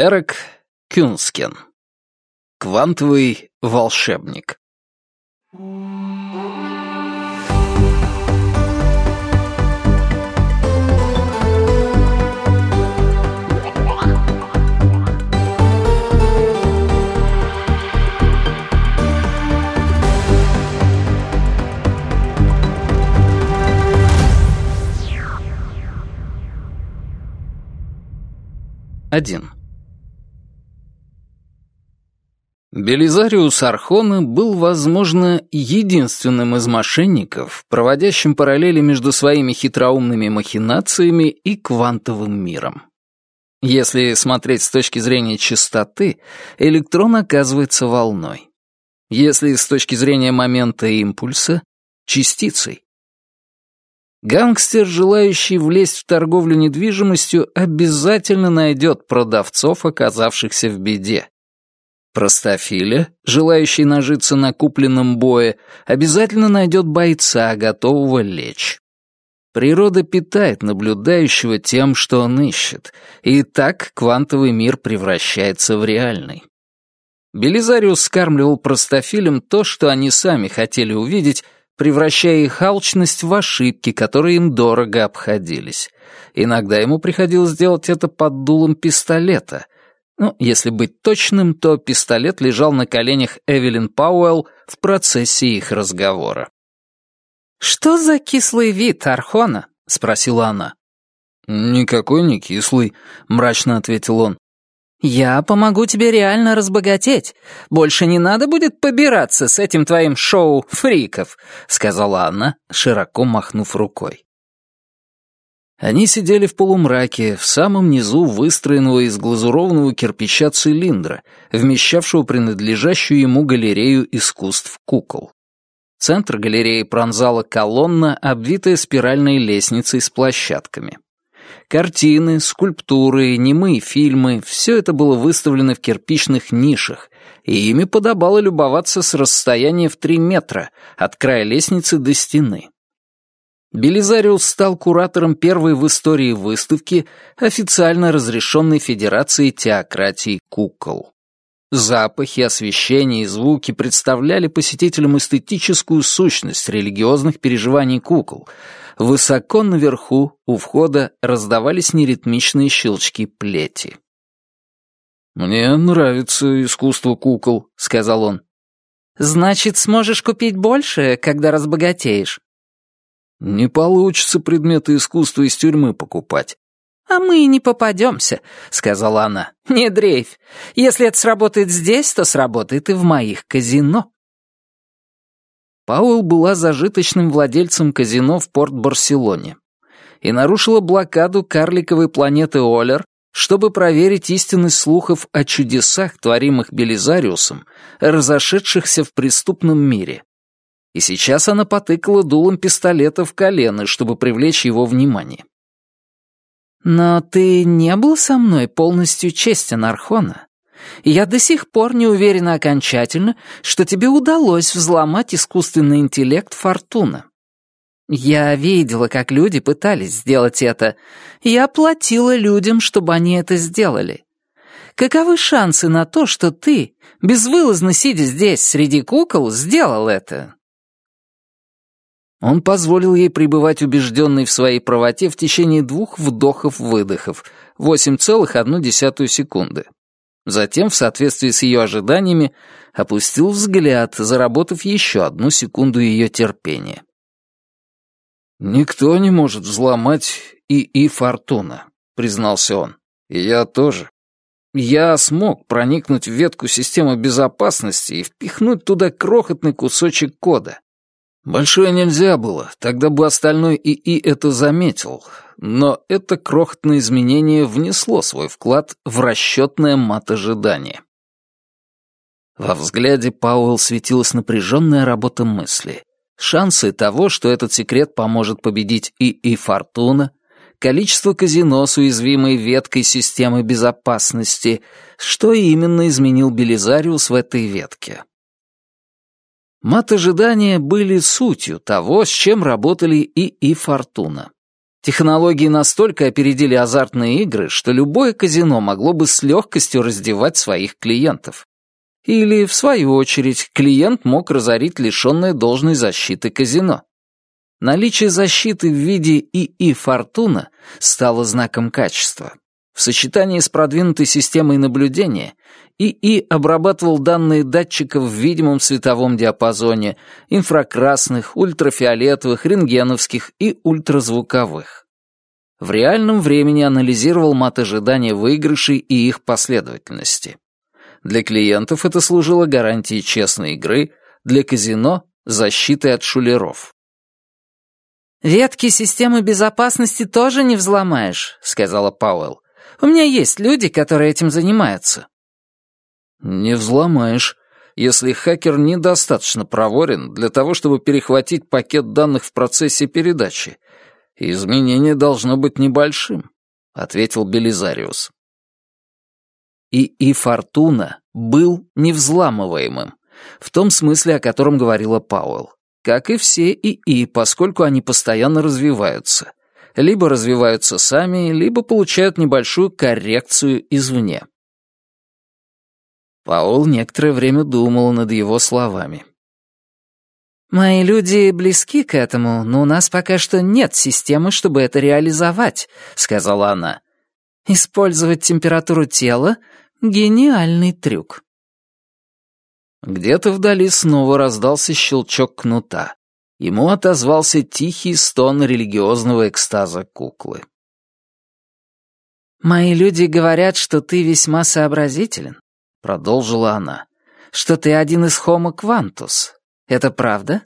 Дерек Кюнскен. Квантовый волшебник. Один. Белизариус Архона был, возможно, единственным из мошенников, проводящим параллели между своими хитроумными махинациями и квантовым миром. Если смотреть с точки зрения частоты, электрон оказывается волной. Если с точки зрения момента импульса — частицей. Гангстер, желающий влезть в торговлю недвижимостью, обязательно найдет продавцов, оказавшихся в беде. Простофиля, желающий нажиться на купленном бое, обязательно найдет бойца, готового лечь. Природа питает наблюдающего тем, что он ищет, и так квантовый мир превращается в реальный. Белизариус скармливал простофилям то, что они сами хотели увидеть, превращая их алчность в ошибки, которые им дорого обходились. Иногда ему приходилось делать это под дулом пистолета. Ну, если быть точным, то пистолет лежал на коленях Эвелин Пауэлл в процессе их разговора. «Что за кислый вид, Архона?» — спросила она. «Никакой не кислый», — мрачно ответил он. «Я помогу тебе реально разбогатеть. Больше не надо будет побираться с этим твоим шоу фриков», — сказала она, широко махнув рукой. Они сидели в полумраке, в самом низу выстроенного из глазурованного кирпича цилиндра, вмещавшего принадлежащую ему галерею искусств кукол. Центр галереи пронзала колонна, обвитая спиральной лестницей с площадками. Картины, скульптуры, немые фильмы — все это было выставлено в кирпичных нишах, и ими подобало любоваться с расстояния в три метра от края лестницы до стены. Белизариус стал куратором первой в истории выставки, официально разрешенной Федерацией теократий кукол. Запахи, освещение и звуки представляли посетителям эстетическую сущность религиозных переживаний кукол. Высоко наверху, у входа, раздавались неритмичные щелчки плети. «Мне нравится искусство кукол», — сказал он. «Значит, сможешь купить больше, когда разбогатеешь?» «Не получится предметы искусства из тюрьмы покупать. «А мы и не попадемся», — сказала она. «Не дрейфь. Если это сработает здесь, то сработает и в моих казино». Пауэлл была зажиточным владельцем казино в Порт-Барселоне и нарушила блокаду карликовой планеты Олер, чтобы проверить истинность слухов о чудесах, творимых Белизариусом, разошедшихся в преступном мире. И сейчас она потыкала дулом пистолета в колено, чтобы привлечь его внимание. Но ты не был со мной полностью честен, Архона. Я до сих пор не уверена окончательно, что тебе удалось взломать искусственный интеллект Фортуна. Я видела, как люди пытались сделать это. Я платила людям, чтобы они это сделали. Каковы шансы на то, что ты, безвылазно сидя здесь среди кукол, сделал это? Он позволил ей пребывать убежденной в своей правоте в течение двух вдохов-выдохов, 8,1 секунды. Затем, в соответствии с ее ожиданиями, опустил взгляд, заработав еще одну секунду ее терпения. «Никто не может взломать ИИ Фортуна», — признался он. «И я тоже. Я смог проникнуть в ветку системы безопасности и впихнуть туда крохотный кусочек кода. Большое нельзя было, тогда бы остальной ИИ это заметил, но это крохотное изменение внесло свой вклад в расчетное мат ожидания. Во взгляде Пауэлл светилась напряженная работа мысли. Шансы того, что этот секрет поможет победить ИИ Фортуна, количество казино с уязвимой веткой системы безопасности, что именно изменил Белизариус в этой ветке. Мат ожидания были сутью того, с чем работали и и Фортуна. Технологии настолько опередили азартные игры, что любое казино могло бы с легкостью раздевать своих клиентов. Или, в свою очередь, клиент мог разорить лишенное должной защиты казино. Наличие защиты в виде ИИ «Фортуна» стало знаком качества. В сочетании с продвинутой системой наблюдения ИИ обрабатывал данные датчиков в видимом световом диапазоне, инфракрасных, ультрафиолетовых, рентгеновских и ультразвуковых. В реальном времени анализировал мат ожидания выигрышей и их последовательности. Для клиентов это служило гарантией честной игры, для казино — защитой от шулеров. «Ветки системы безопасности тоже не взломаешь», — сказала Пауэлл. «У меня есть люди, которые этим занимаются». «Не взломаешь, если хакер недостаточно проворен для того, чтобы перехватить пакет данных в процессе передачи. Изменение должно быть небольшим», — ответил Белизариус. И и Фортуна был невзламываемым, в том смысле, о котором говорила Пауэлл. Как и все ИИ, поскольку они постоянно развиваются. Либо развиваются сами, либо получают небольшую коррекцию извне. Паул некоторое время думал над его словами. «Мои люди близки к этому, но у нас пока что нет системы, чтобы это реализовать», — сказала она. «Использовать температуру тела — гениальный трюк». Где-то вдали снова раздался щелчок кнута. Ему отозвался тихий стон религиозного экстаза куклы. «Мои люди говорят, что ты весьма сообразителен. — продолжила она, — «что ты один из Homo Quantus. Это правда?»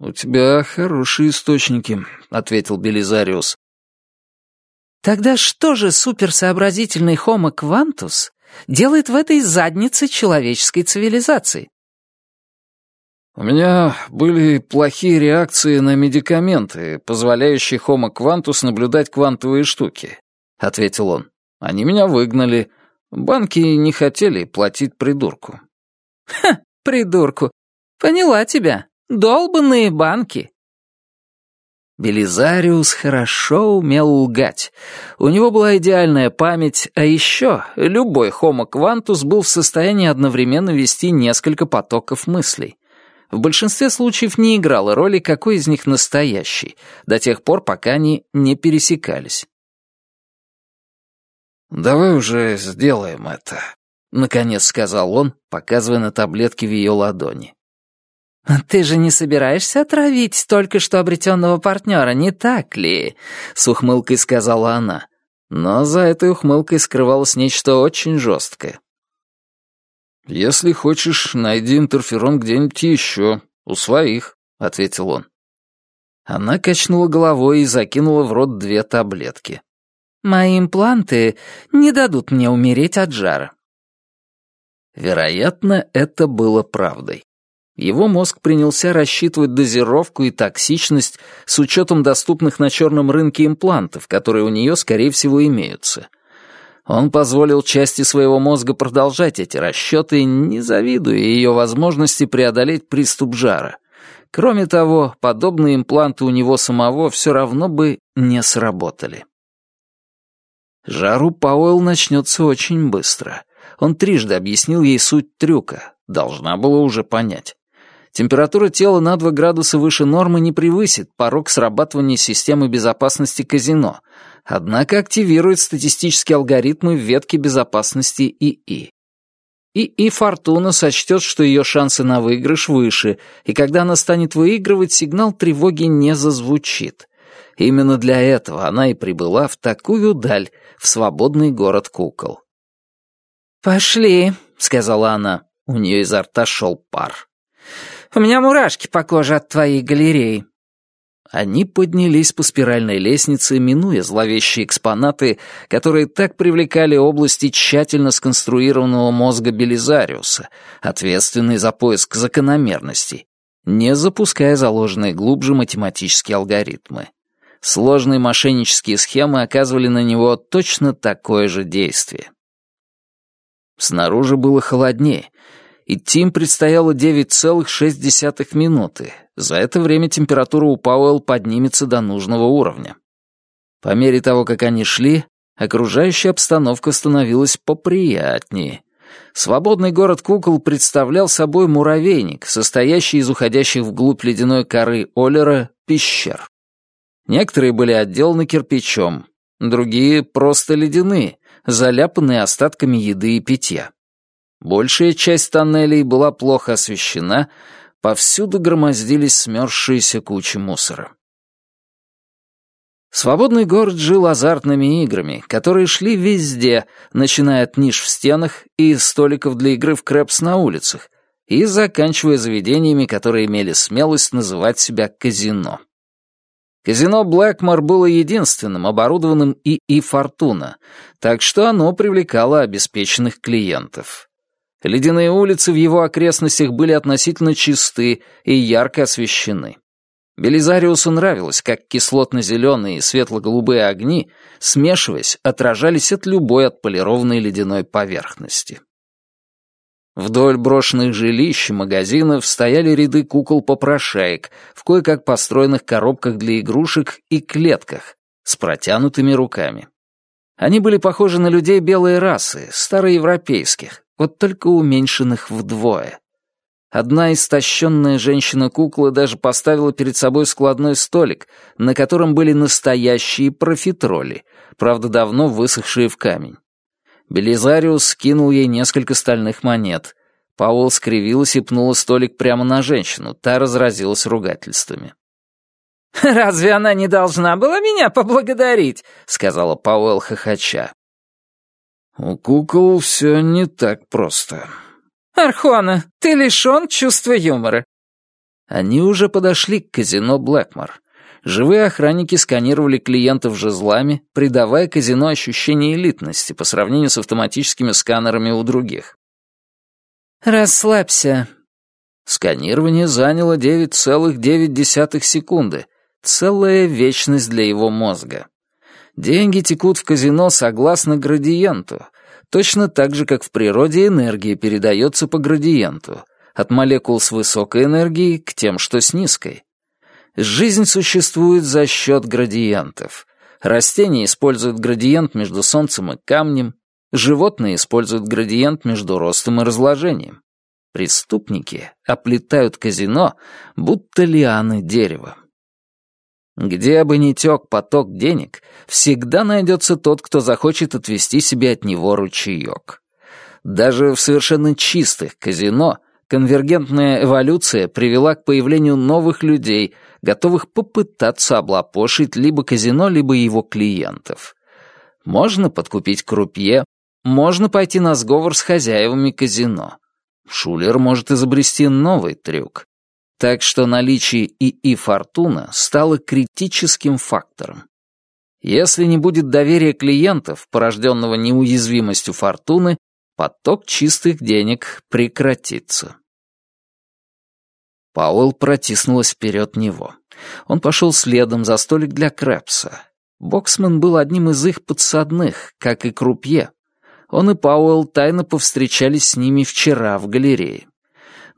«У тебя хорошие источники», — ответил Белизариус. «Тогда что же суперсообразительный Homo Quantus делает в этой заднице человеческой цивилизации?» «У меня были плохие реакции на медикаменты, позволяющие Homo Quantus наблюдать квантовые штуки», — ответил он. «Они меня выгнали, Банки не хотели платить придурку. «Ха, придурку! Поняла тебя. Долбанные банки!» Белизариус хорошо умел лгать. У него была идеальная память, а еще любой Homo Quantus был в состоянии одновременно вести несколько потоков мыслей. В большинстве случаев не играло роли, какой из них настоящий, до тех пор, пока они не пересекались. «Давай уже сделаем это», — наконец сказал он, показывая на таблетки в ее ладони. «Ты же не собираешься отравить только что обретенного партнера, не так ли?» — с ухмылкой сказала она. Но за этой ухмылкой скрывалось нечто очень жесткое. «Если хочешь, найди интерферон где-нибудь еще, у своих», — ответил он. Она качнула головой и закинула в рот две таблетки. Мои импланты не дадут мне умереть от жара». Вероятно, это было правдой. Его мозг принялся рассчитывать дозировку и токсичность с учетом доступных на черном рынке имплантов, которые у нее, скорее всего, имеются. Он позволил части своего мозга продолжать эти расчеты, не завидуя ее возможности преодолеть приступ жара. Кроме того, подобные импланты у него самого все равно бы не сработали. Жару Пауэлл начнется очень быстро. Он трижды объяснил ей суть трюка. Должна была уже понять. Температура тела на 2 градуса выше нормы не превысит порог срабатывания системы безопасности казино, однако активирует статистические алгоритмы в ветке безопасности ИИ. ИИ Фортуна сочтет, что ее шансы на выигрыш выше, и когда она станет выигрывать, сигнал тревоги не зазвучит. Именно для этого она и прибыла в такую даль, в свободный город кукол. «Пошли», — сказала она. У нее изо рта шел пар. «У меня мурашки по коже от твоей галереи». Они поднялись по спиральной лестнице, минуя зловещие экспонаты, которые так привлекали области тщательно сконструированного мозга Белизариуса, ответственный за поиск закономерностей, не запуская заложенные глубже математические алгоритмы. Сложные мошеннические схемы оказывали на него точно такое же действие. Снаружи было холоднее, Идти им предстояло 9,6 минуты. За это время температура у Пауэлл поднимется до нужного уровня. По мере того, как они шли, окружающая обстановка становилась поприятнее. Свободный город кукол представлял собой муравейник, состоящий из уходящих вглубь ледяной коры Оллера пещер. Некоторые были отделаны кирпичом, другие просто ледяные, заляпанные остатками еды и питья. Большая часть тоннелей была плохо освещена, повсюду громоздились смерзшиеся кучи мусора. Свободный город жил азартными играми, которые шли везде, начиная от ниш в стенах и столиков для игры в крэпс на улицах, и заканчивая заведениями, которые имели смелость называть себя казино. Казино Блэкмор было единственным, оборудованным ИИ «Фортуна», так что оно привлекало обеспеченных клиентов. Ледяные улицы в его окрестностях были относительно чисты и ярко освещены. Белизариусу нравилось, как кислотно-зеленые и светло-голубые огни, смешиваясь, отражались от любой отполированной ледяной поверхности. Вдоль брошенных жилищ и магазинов стояли ряды кукол-попрошаек в кое-как построенных коробках для игрушек и клетках с протянутыми руками. Они были похожи на людей белой расы, староевропейских, вот только уменьшенных вдвое. Одна истощенная женщина-кукла даже поставила перед собой складной столик, на котором были настоящие профитроли, правда, давно высохшие в камень. Белизариус скинул ей несколько стальных монет. Пауэлл скривилась и пнула столик прямо на женщину, та разразилась ругательствами. «Разве она не должна была меня поблагодарить?» — сказала Пауэлл хохоча. «У кукол все не так просто», «Архона, ты лишён чувства юмора». Они уже подошли к казино Блэкмор. Живые охранники сканировали клиентов жезлами, придавая казино ощущение элитности по сравнению с автоматическими сканерами у других. «Расслабься». Сканирование заняло 9,9 секунды. Целая вечность для его мозга. Деньги текут в казино согласно градиенту, Точно так же, как в природе энергия передается по градиенту, от молекул с высокой энергией к тем, что с низкой. Жизнь существует за счет градиентов. Растения используют градиент между Солнцем и камнем, животные используют градиент между ростом и разложением. Преступники оплетают казино, будто лианы дерева. Где бы ни тек поток денег, всегда найдется тот, кто захочет отвести себе от него ручеек. Даже в совершенно чистых казино конвергентная эволюция привела к появлению новых людей, готовых попытаться облапошить либо казино, либо его клиентов. Можно подкупить крупье, можно пойти на сговор с хозяевами казино. Шулер может изобрести новый трюк. Так что наличие ИИ «Фортуна» стало критическим фактором. Если не будет доверия клиентов, порожденного неуязвимостью «Фортуны», поток чистых денег прекратится. Пауэлл протиснулась вперед него. Он пошел следом за столик для Крэпса. Боксман был одним из их подсадных, как и Крупье. Он и Пауэлл тайно повстречались с ними вчера в галерее.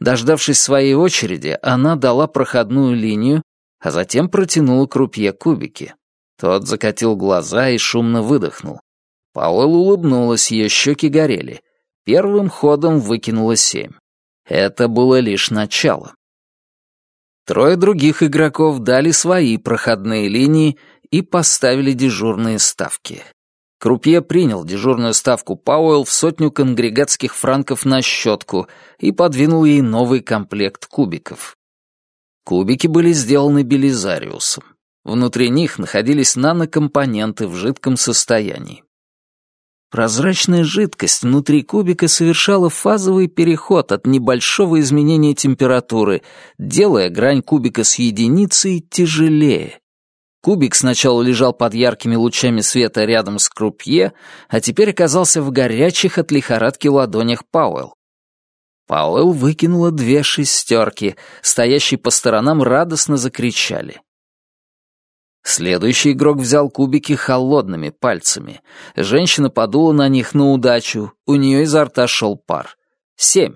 Дождавшись своей очереди, она дала проходную линию, а затем протянула крупье кубики. Тот закатил глаза и шумно выдохнул. Пауэлл улыбнулась, ее щеки горели. Первым ходом выкинула семь. Это было лишь начало. Трое других игроков дали свои проходные линии и поставили дежурные ставки. Крупье принял дежурную ставку Пауэлл в сотню конгрегатских франков на щетку и подвинул ей новый комплект кубиков. Кубики были сделаны Белизариусом. Внутри них находились нанокомпоненты в жидком состоянии. Прозрачная жидкость внутри кубика совершала фазовый переход от небольшого изменения температуры, делая грань кубика с единицей тяжелее. Кубик сначала лежал под яркими лучами света рядом с крупье, а теперь оказался в горячих от лихорадки ладонях Пауэлл. Пауэлл выкинула две шестерки, стоящие по сторонам радостно закричали. Следующий игрок взял кубики холодными пальцами. Женщина подула на них на удачу, у нее изо рта шел пар. Семь.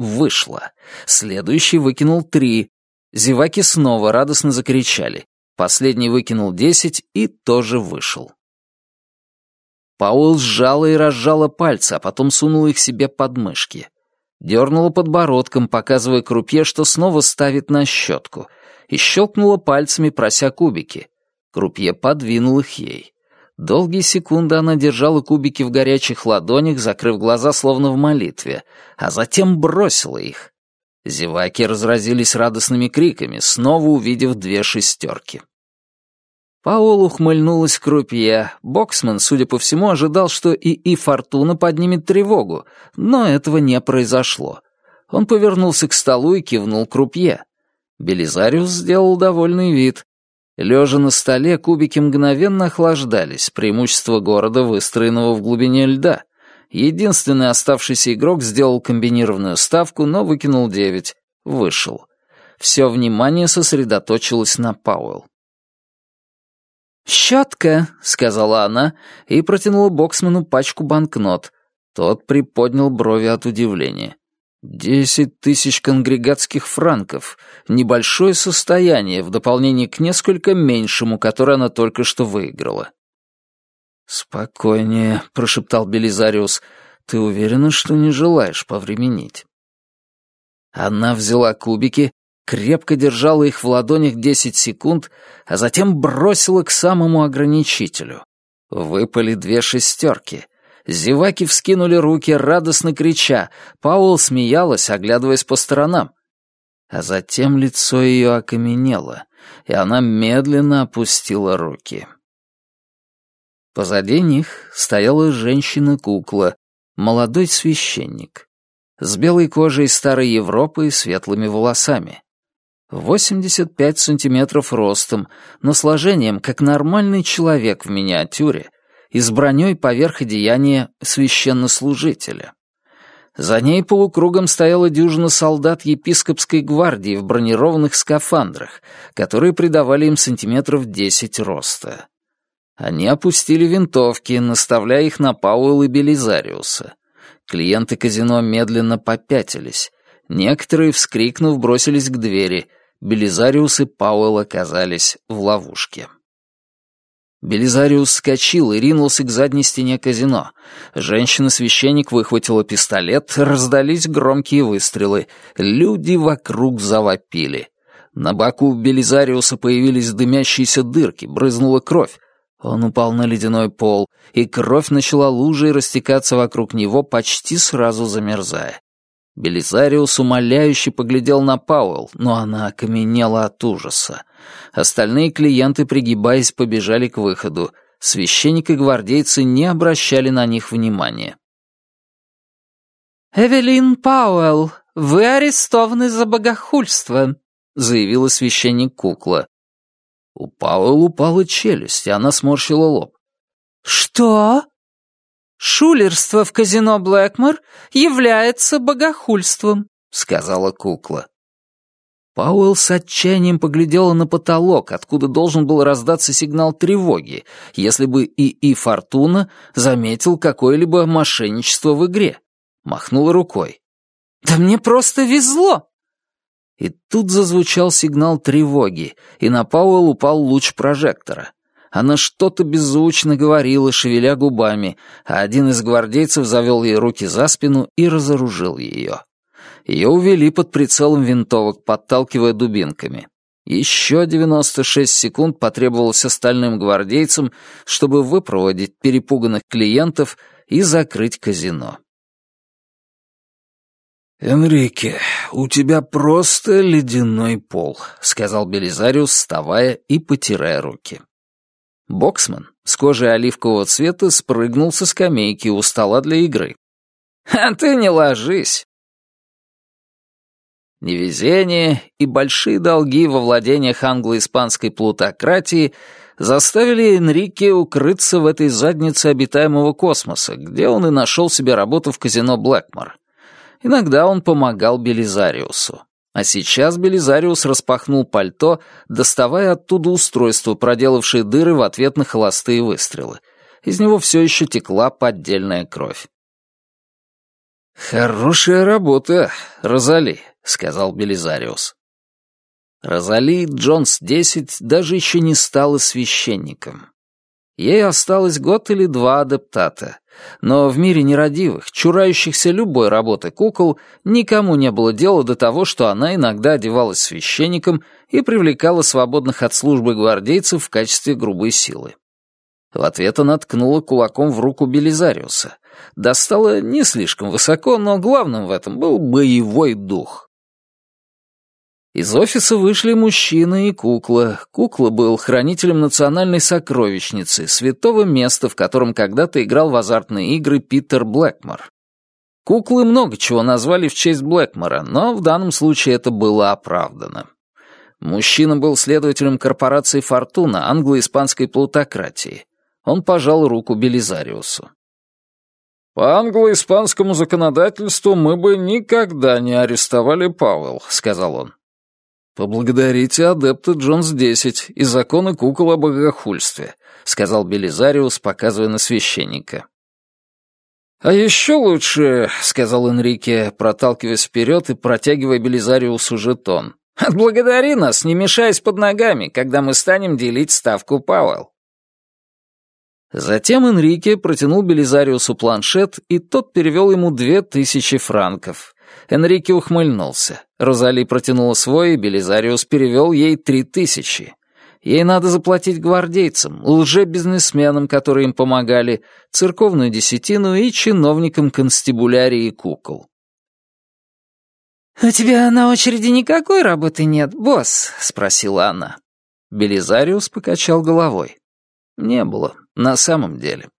Вышло. Следующий выкинул три. Зеваки снова радостно закричали. Последний выкинул десять и тоже вышел. Пауэлл сжала и разжала пальцы, а потом сунула их себе под мышки. Дернула подбородком, показывая крупье, что снова ставит на щетку, и щелкнула пальцами, прося кубики. Крупье подвинул их ей. Долгие секунды она держала кубики в горячих ладонях, закрыв глаза словно в молитве, а затем бросила их. Зеваки разразились радостными криками, снова увидев две шестерки. Паол ухмыльнулась крупье. Боксман, судя по всему, ожидал, что и и Фортуна поднимет тревогу, но этого не произошло. Он повернулся к столу и кивнул крупье. Белизариус сделал довольный вид. Лежа на столе, кубики мгновенно охлаждались, преимущество города, выстроенного в глубине льда. Единственный оставшийся игрок сделал комбинированную ставку, но выкинул девять. Вышел. Все внимание сосредоточилось на Пауэлл. «Щетка», — сказала она и протянула Боксману пачку банкнот. Тот приподнял брови от удивления. «Десять тысяч конгрегатских франков. Небольшое состояние в дополнение к несколько меньшему, которое она только что выиграла». «Спокойнее», — прошептал Белизариус. «Ты уверена, что не желаешь повременить?» Она взяла кубики, крепко держала их в ладонях 10 секунд, а затем бросила к самому ограничителю. Выпали две шестерки. Зеваки вскинули руки, радостно крича. Паул смеялась, оглядываясь по сторонам. А затем лицо ее окаменело, и она медленно опустила руки. Позади них стояла женщина-кукла, молодой священник, с белой кожей старой Европы и светлыми волосами. 85 сантиметров ростом, но сложением, как нормальный человек в миниатюре, и с броней поверх одеяния священнослужителя. За ней полукругом стояла дюжина солдат епископской гвардии в бронированных скафандрах, которые придавали им сантиметров 10 роста. Они опустили винтовки, наставляя их на Пауэлл и Белизариуса. Клиенты казино медленно попятились. Некоторые, вскрикнув, бросились к двери — Белизариус и Пауэлл оказались в ловушке. Белизариус вскочил и ринулся к задней стене казино. Женщина-священник выхватила пистолет, раздались громкие выстрелы. Люди вокруг завопили. На боку Белизариуса появились дымящиеся дырки, брызнула кровь. Он упал на ледяной пол, и кровь начала лужей растекаться вокруг него, почти сразу замерзая. Белизариус умоляюще поглядел на Пауэлл, но она окаменела от ужаса. Остальные клиенты, пригибаясь, побежали к выходу. Священник и гвардейцы не обращали на них внимания. «Эвелин Пауэлл, вы арестованы за богохульство», — заявила священник-кукла. У Пауэлл упала челюсть, и она сморщила лоб. «Что?» «Шулерство в казино Блэкмор является богохульством», — сказала кукла. Пауэлл с отчаянием поглядела на потолок, откуда должен был раздаться сигнал тревоги, если бы ИИ Фортуна заметил какое-либо мошенничество в игре. Махнула рукой. «Да мне просто везло!» И тут зазвучал сигнал тревоги, и на Пауэлл упал луч прожектора. Она что-то беззвучно говорила, шевеля губами, а один из гвардейцев завел ей руки за спину и разоружил ее. Ее увели под прицелом винтовок, подталкивая дубинками. Еще 96 секунд потребовалось остальным гвардейцам, чтобы выпроводить перепуганных клиентов и закрыть казино. «Энрике, у тебя просто ледяной пол», — сказал Белизариус, вставая и потирая руки. Боксман с кожей оливкового цвета спрыгнул со скамейки у стола для игры. «А ты не ложись!» Невезение и большие долги во владениях англо-испанской плутократии заставили Энрике укрыться в этой заднице обитаемого космоса, где он и нашел себе работу в казино Блэкмор. Иногда он помогал Белизариусу. А сейчас Белизариус распахнул пальто, доставая оттуда устройство, проделавшее дыры в ответ на холостые выстрелы. Из него все еще текла поддельная кровь. «Хорошая работа, Розали», — сказал Белизариус. Розали Джонс-10 даже еще не стала священником. Ей осталось год или два адаптата, но в мире нерадивых, чурающихся любой работы кукол, никому не было дела до того, что она иногда одевалась священником и привлекала свободных от службы гвардейцев в качестве грубой силы. В ответ она ткнула кулаком в руку Белизариуса. Достала не слишком высоко, но главным в этом был боевой дух. Из офиса вышли мужчина и кукла. Кукла был хранителем национальной сокровищницы, святого места, в котором когда-то играл в азартные игры Питер Блэкмор. Куклы много чего назвали в честь Блэкмора, но в данном случае это было оправдано. Мужчина был следователем корпорации «Фортуна» англо-испанской плутократии. Он пожал руку Белизариусу. «По англо-испанскому законодательству мы бы никогда не арестовали Пауэлл», — сказал он. «Поблагодарите адепта Джонс-10 и законы кукол о богохульстве», — сказал Белизариус, показывая на священника. «А еще лучше», — сказал Энрике, проталкиваясь вперед и протягивая Белизариусу жетон. «Отблагодари нас, не мешаясь под ногами, когда мы станем делить ставку Пауэлл». Затем Энрике протянул Белизариусу планшет, и тот перевел ему две тысячи франков. Энрике ухмыльнулся. Розали протянула свой, и Белизариус перевел ей три тысячи. Ей надо заплатить гвардейцам, лже-бизнесменам, которые им помогали, церковную десятину и чиновникам констибулярии кукол. «У тебя на очереди никакой работы нет, босс?» — спросила она. Белизариус покачал головой. Не было, на самом деле.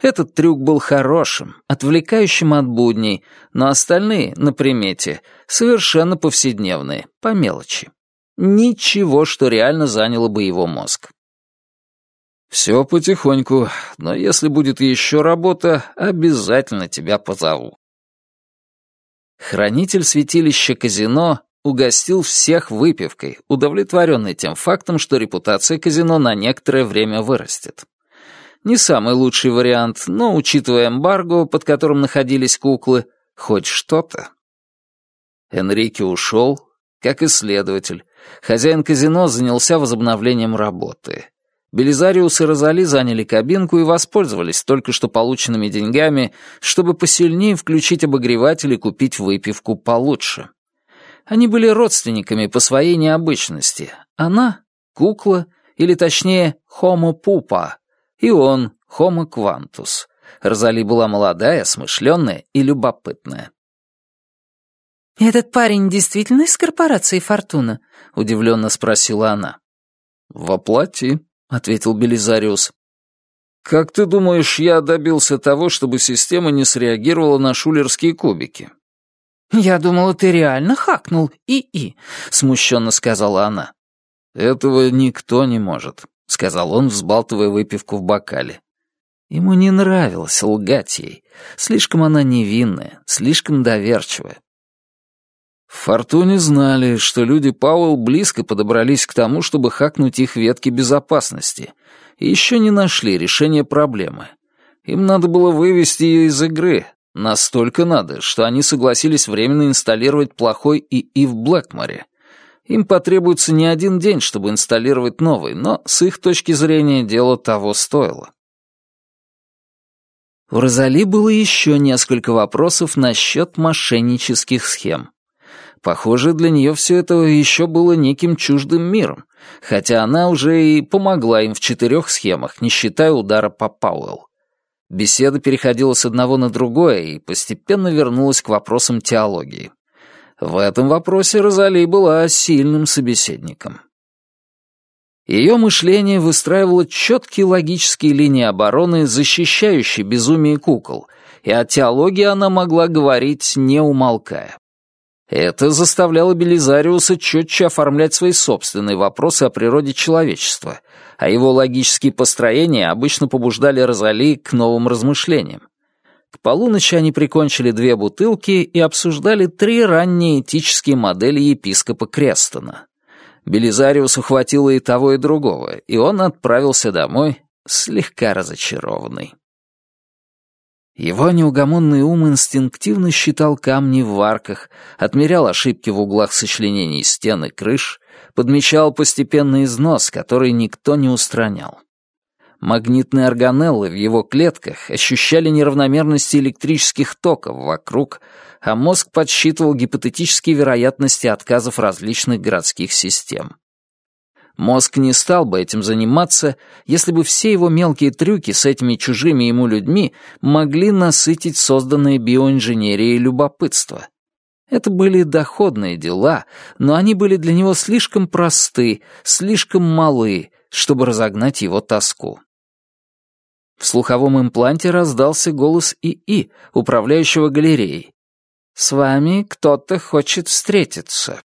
Этот трюк был хорошим, отвлекающим от будней, но остальные, на примете, совершенно повседневные, по мелочи. Ничего, что реально заняло бы его мозг. «Все потихоньку, но если будет еще работа, обязательно тебя позову». Хранитель святилища казино угостил всех выпивкой, удовлетворенный тем фактом, что репутация казино на некоторое время вырастет. Не самый лучший вариант, но, учитывая эмбарго, под которым находились куклы, хоть что-то. Энрике ушел, как исследователь. Хозяин казино занялся возобновлением работы. Белизариус и Розали заняли кабинку и воспользовались только что полученными деньгами, чтобы посильнее включить обогреватель и купить выпивку получше. Они были родственниками по своей необычности. Она — кукла, или точнее, хомо-пупа, и он, Homo Quantus. Розали была молодая, смышленная и любопытная. «Этот парень действительно из корпорации «Фортуна»?» — удивленно спросила она. «Воплоти», — ответил Белизариус. «Как ты думаешь, я добился того, чтобы система не среагировала на шулерские кубики?» «Я думала, ты реально хакнул ИИ», — смущенно сказала она. «Этого никто не может. — сказал он, взбалтывая выпивку в бокале. Ему не нравилось лгать ей. Слишком она невинная, слишком доверчивая. В Фортуне знали, что люди Пауэлл близко подобрались к тому, чтобы хакнуть их ветки безопасности, и еще не нашли решения проблемы. Им надо было вывести ее из игры, настолько надо, что они согласились временно инсталлировать плохой ИИ в Блэкморе, им потребуется не один день, чтобы инсталлировать новый, но с их точки зрения дело того стоило. У Розали было еще несколько вопросов насчет мошеннических схем. Похоже, для нее все это еще было неким чуждым миром, хотя она уже и помогла им в четырех схемах, не считая удара по Пауэлл. Беседа переходила с одного на другое и постепенно вернулась к вопросам теологии. В этом вопросе Розали была сильным собеседником. Ее мышление выстраивало четкие логические линии обороны, защищающие безумие кукол, и о теологии она могла говорить, не умолкая. Это заставляло Белизариуса четче оформлять свои собственные вопросы о природе человечества, а его логические построения обычно побуждали Розали к новым размышлениям. К полуночи они прикончили две бутылки и обсуждали три ранние этические модели епископа Крестона. Белизариус ухватило и того, и другого, и он отправился домой слегка разочарованный. Его неугомонный ум инстинктивно считал камни в арках, отмерял ошибки в углах сочленений стен и крыш, подмечал постепенный износ, который никто не устранял. Магнитные органеллы в его клетках ощущали неравномерности электрических токов вокруг, а мозг подсчитывал гипотетические вероятности отказов различных городских систем. Мозг не стал бы этим заниматься, если бы все его мелкие трюки с этими чужими ему людьми могли насытить созданное биоинженерией любопытство. Это были доходные дела, но они были для него слишком просты, слишком малы, чтобы разогнать его тоску. В слуховом импланте раздался голос ИИ, управляющего галереей. «С вами кто-то хочет встретиться.